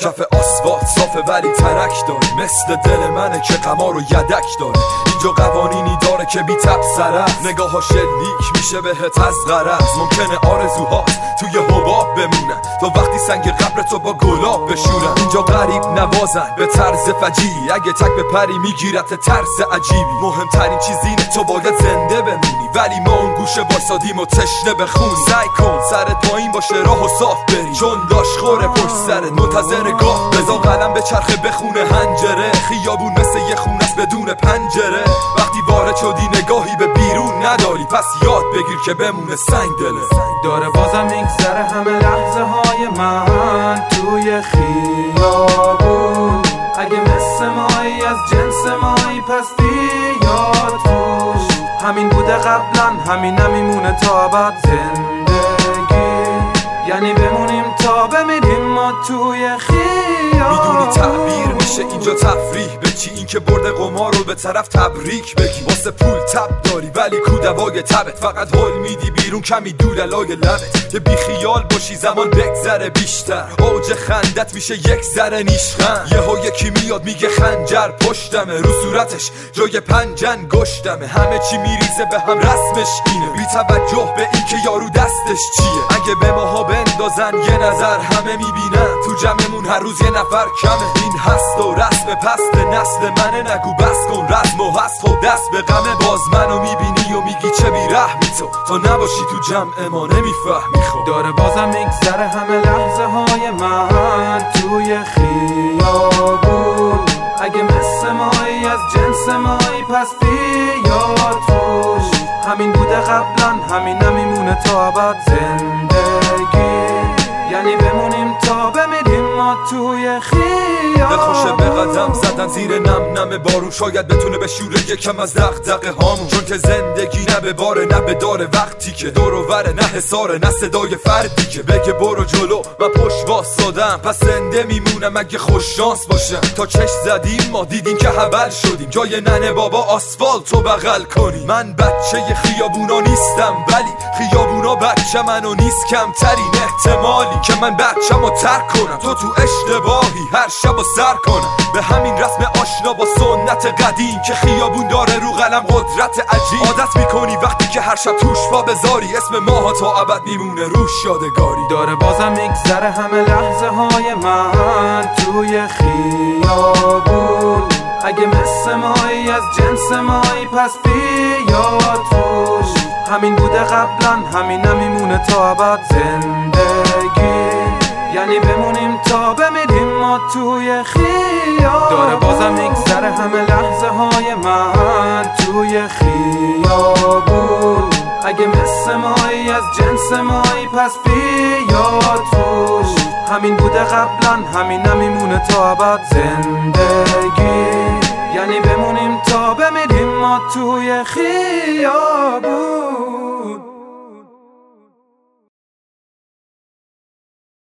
کف آسفالت صافه ولی ترک داره. مثل دل منه که قمار و یدک داره. اینجا قوانینی داره که بی تب سر نگاه شلیک میشه بهت از غرض. ممکنه آرزوها توی حباب بمونن. تا وقتی سنگ قبر تو با گلاب بشورن. اینجا غریب نوازن. به طرز فجی اگه تک به پری میگیرت ترس عجیبی. مهمترین چیز اینه تو باید زنده بمونی. ولی ما اون گوشه واسادیم و تشنه بخونی سعی کن سرت پایین باشه راه و صاف بری. چون داش خوره پشت سرت. منتظر گاه بزا قلم به چرخه بخونه هنجره. خیابون مثل یه خونه بدون پنجره. وقتی وارد شدی نگاهی به بیرون نداری. پس یاد بگیر که بمونه سنگ دله داره بازم میگذره همه لحظه های من توی خیابون. اگه مثل مایی از جنس مایی پس بیاد توش همین بوده قبلا همین نمیمونه تا بعد زندگی. یعنی بمونیم تا بمیریم ما توی خیابون می‌دونی تعبیر میشه؟ اینجا تفریح. به چی این که برده قمار رو به طرف تبریک بگی واسه پول تب داری ولی کودوای تبت. فقط حل میدی بیرون کمی دوللای لبت. که بیخیال باشی زمان بگذره بیشتر. اوج خندت میشه یک ذره نیشخند. یهو یکی میاد میگه خنجر پشتمه. رو صورتش جای پنجن گشتمه. همه چی میریزه به هم رسمش اینه. بی توجه به این که یارو دستش چیه. اگه به ماها بندازن یه نظر همه می‌بینن. تو جمعمون هر روز یه نفر کمه این هست و رسم پست نسل منه نگو بس کن رسم و هست. خب دست به غمه باز منو می‌بینی و میگی چه بیرحمی تو. تا نباشی تو جمع ما نمی‌فهمی خب. داره بازم میگذره همه لحظه های من. توی خیابون. اگه مثل مایی از جنس مایی پس بیاد توش همین بوده قبلا همین توی دل خوشه خیابون به قدم زدن زیر نم نم بارون. شاید بتونه به شوره یکم از دغدغه هامون. چون که زندگی نه به باره نه به داره وقتی که. دور وره نه حساره نه صدای فردی که. بگه برو جلو و پشت واسادم پس زنده میمونم اگه خوش شانس باشم. تا چش زدیم ما دیدیم که حبل شدیم. جای ننه بابا آسفالت رو بغل کنیم. من بچه خیابونا نیستم ولی خیابونا بچه منو نیست. کمترین احتمالی که من رو ترک کنم. تو تو اشتباهی هر شب و سر کنم به همین رسم آشنا با سنت قدیم که خیابون داره رو قلم قدرت عجیب. عادت می‌کنی وقتی که هر شب توش پا بذاری. اسم ماها تا ابد میمونه روش یادگاری. داره بازم میگذره همه لحظه های من توی خیابون. اگه مثل مایی از جنس مایی پس بیاد توش همین بوده قبلا همین نمیمونه تا ابد زندگی. یعنی بمونیم تا بمیریم ما توی خیابون داره بازم میگذره همه لحظه های من توی خیابون. اگه مثل مایی از جنس مایی پس بیاد توش. همین بوده قبلا همین نمیمونه تا ابد زندگی. یعنی بمونیم تا بمیریم ما توی خیابون.